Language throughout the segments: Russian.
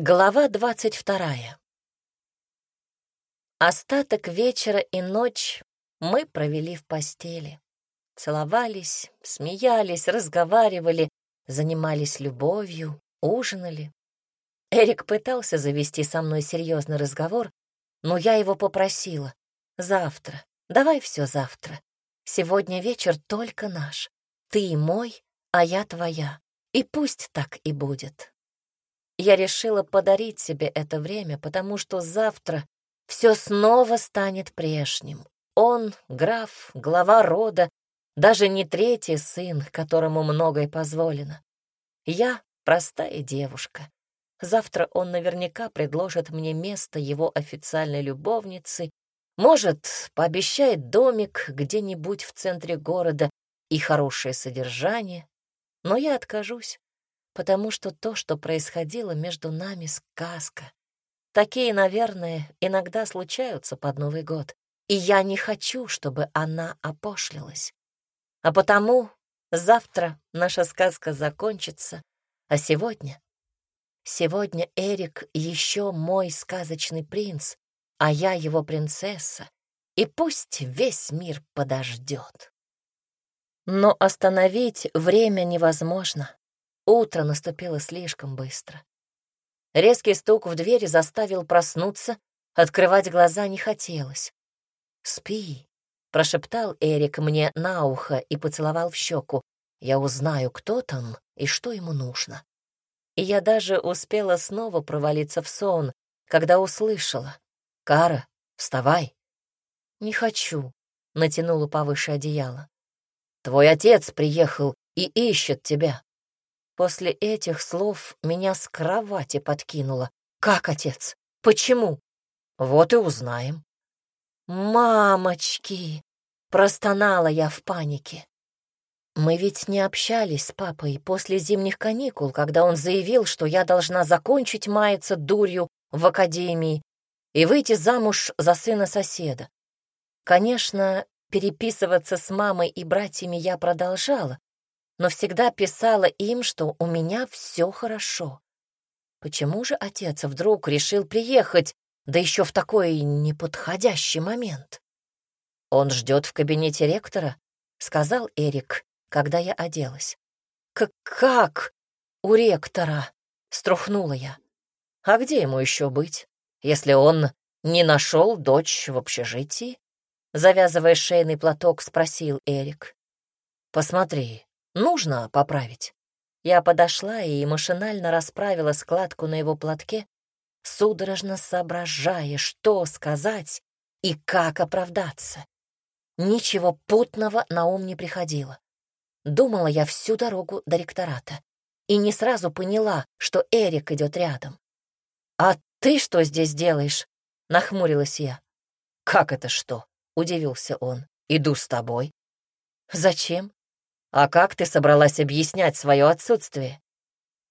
Глава двадцать вторая. Остаток вечера и ночь мы провели в постели. Целовались, смеялись, разговаривали, занимались любовью, ужинали. Эрик пытался завести со мной серьезный разговор, но я его попросила. Завтра, давай все завтра. Сегодня вечер только наш. Ты мой, а я твоя. И пусть так и будет. Я решила подарить себе это время, потому что завтра все снова станет прежним. Он, граф, глава рода, даже не третий сын, которому многое позволено. Я простая девушка. Завтра он наверняка предложит мне место его официальной любовницы, может, пообещает домик где-нибудь в центре города и хорошее содержание, но я откажусь потому что то, что происходило между нами, — сказка. Такие, наверное, иногда случаются под Новый год, и я не хочу, чтобы она опошлилась. А потому завтра наша сказка закончится, а сегодня... Сегодня Эрик еще мой сказочный принц, а я его принцесса, и пусть весь мир подождет. Но остановить время невозможно. Утро наступило слишком быстро. Резкий стук в двери заставил проснуться, открывать глаза не хотелось. «Спи», — прошептал Эрик мне на ухо и поцеловал в щеку. «Я узнаю, кто там и что ему нужно». И я даже успела снова провалиться в сон, когда услышала. «Кара, вставай». «Не хочу», — натянула повыше одеяло. «Твой отец приехал и ищет тебя». После этих слов меня с кровати подкинуло. «Как, отец? Почему?» «Вот и узнаем». «Мамочки!» — простонала я в панике. Мы ведь не общались с папой после зимних каникул, когда он заявил, что я должна закончить маяться дурью в академии и выйти замуж за сына соседа. Конечно, переписываться с мамой и братьями я продолжала, но всегда писала им, что у меня все хорошо. Почему же отец вдруг решил приехать, да еще в такой неподходящий момент? Он ждет в кабинете ректора, сказал Эрик, когда я оделась. Как как у ректора? струхнула я. А где ему еще быть, если он не нашел дочь в общежитии? Завязывая шейный платок, спросил Эрик. Посмотри, Нужно поправить. Я подошла и машинально расправила складку на его платке, судорожно соображая, что сказать и как оправдаться. Ничего путного на ум не приходило. Думала я всю дорогу до ректората и не сразу поняла, что Эрик идет рядом. «А ты что здесь делаешь?» — нахмурилась я. «Как это что?» — удивился он. «Иду с тобой». «Зачем?» А как ты собралась объяснять свое отсутствие?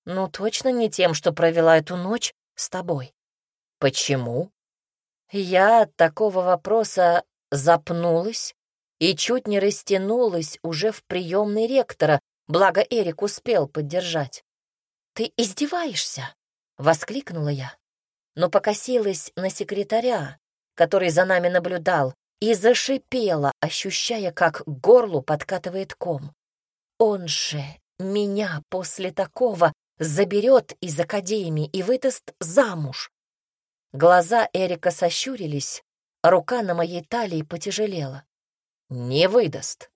Ну, точно не тем, что провела эту ночь с тобой. Почему? Я от такого вопроса запнулась и чуть не растянулась уже в приемной ректора, благо Эрик успел поддержать. «Ты издеваешься?» — воскликнула я, но покосилась на секретаря, который за нами наблюдал, и зашипела, ощущая, как к горлу подкатывает ком. Он же меня после такого заберет из академии и выдаст замуж. Глаза Эрика сощурились, рука на моей талии потяжелела. Не выдаст.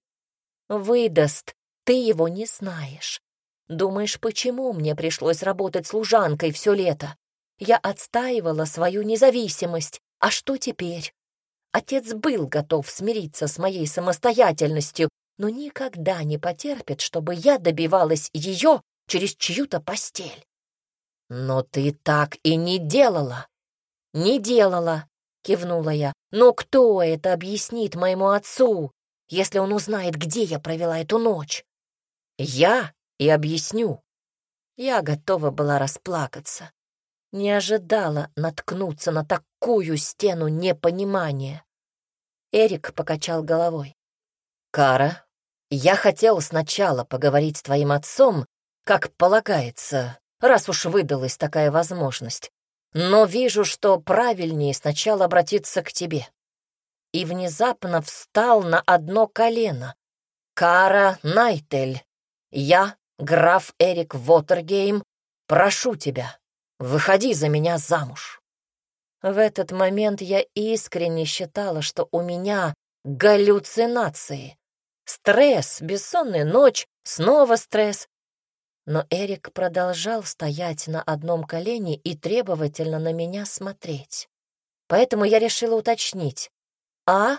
Выдаст, ты его не знаешь. Думаешь, почему мне пришлось работать служанкой все лето? Я отстаивала свою независимость. А что теперь? Отец был готов смириться с моей самостоятельностью, но никогда не потерпит, чтобы я добивалась ее через чью-то постель. Но ты так и не делала. Не делала, кивнула я. Но кто это объяснит моему отцу, если он узнает, где я провела эту ночь? Я и объясню. Я готова была расплакаться. Не ожидала наткнуться на такую стену непонимания. Эрик покачал головой. «Кара, я хотел сначала поговорить с твоим отцом, как полагается, раз уж выдалась такая возможность. Но вижу, что правильнее сначала обратиться к тебе. И внезапно встал на одно колено. Кара Найтель, я, граф Эрик Вотергейм, прошу тебя, выходи за меня замуж. В этот момент я искренне считала, что у меня галлюцинации. Стресс, бессонная ночь, снова стресс. Но Эрик продолжал стоять на одном колене и требовательно на меня смотреть. Поэтому я решила уточнить. «А?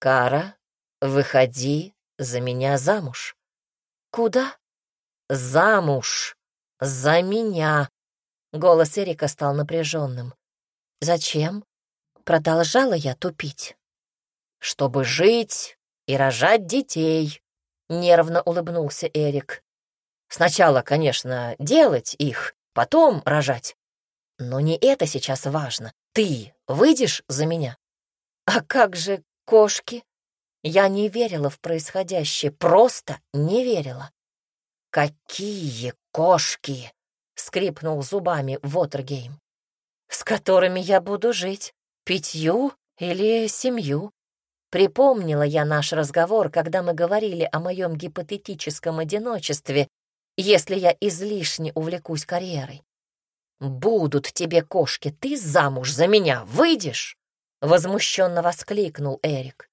Кара, выходи за меня замуж». «Куда?» «Замуж! За меня!» Голос Эрика стал напряженным. «Зачем?» Продолжала я тупить. «Чтобы жить и рожать детей», — нервно улыбнулся Эрик. «Сначала, конечно, делать их, потом рожать. Но не это сейчас важно. Ты выйдешь за меня?» «А как же кошки?» Я не верила в происходящее, просто не верила. «Какие кошки!» — скрипнул зубами Вотергейм. «С которыми я буду жить? Пятью или семью?» Припомнила я наш разговор, когда мы говорили о моем гипотетическом одиночестве, если я излишне увлекусь карьерой. «Будут тебе кошки, ты замуж за меня выйдешь?» — возмущенно воскликнул Эрик.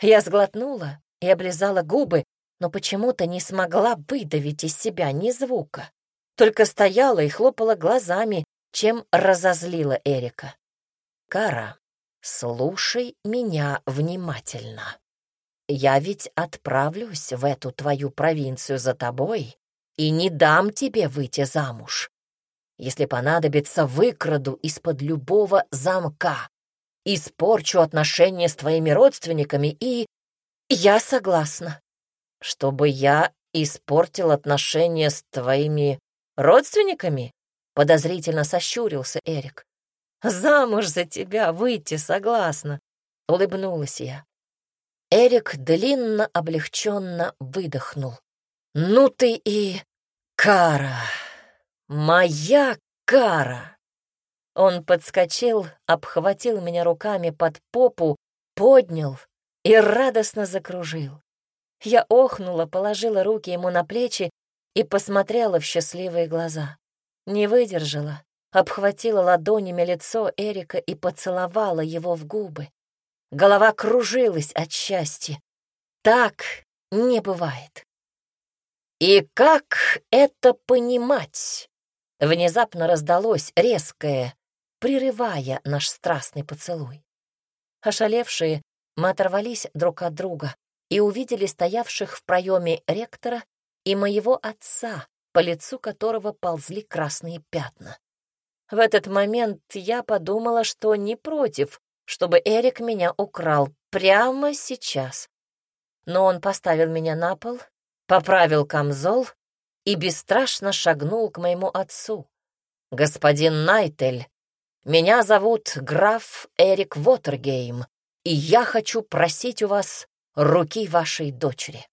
Я сглотнула и облизала губы, но почему-то не смогла выдавить из себя ни звука. Только стояла и хлопала глазами, чем разозлила Эрика. «Кара, слушай меня внимательно. Я ведь отправлюсь в эту твою провинцию за тобой и не дам тебе выйти замуж. Если понадобится, выкраду из-под любого замка, испорчу отношения с твоими родственниками и... Я согласна. Чтобы я испортил отношения с твоими родственниками? Подозрительно сощурился Эрик. Замуж за тебя выйти согласна, улыбнулась я. Эрик длинно, облегченно выдохнул. Ну ты и кара, моя кара. Он подскочил, обхватил меня руками под попу, поднял и радостно закружил. Я охнула, положила руки ему на плечи и посмотрела в счастливые глаза. Не выдержала, обхватила ладонями лицо Эрика и поцеловала его в губы. Голова кружилась от счастья. Так не бывает. И как это понимать? Внезапно раздалось резкое, прерывая наш страстный поцелуй. Ошалевшие, мы оторвались друг от друга и увидели стоявших в проеме ректора и моего отца, по лицу которого ползли красные пятна. В этот момент я подумала, что не против, чтобы Эрик меня украл прямо сейчас. Но он поставил меня на пол, поправил камзол и бесстрашно шагнул к моему отцу. «Господин Найтель, меня зовут граф Эрик Вотергейм, и я хочу просить у вас руки вашей дочери».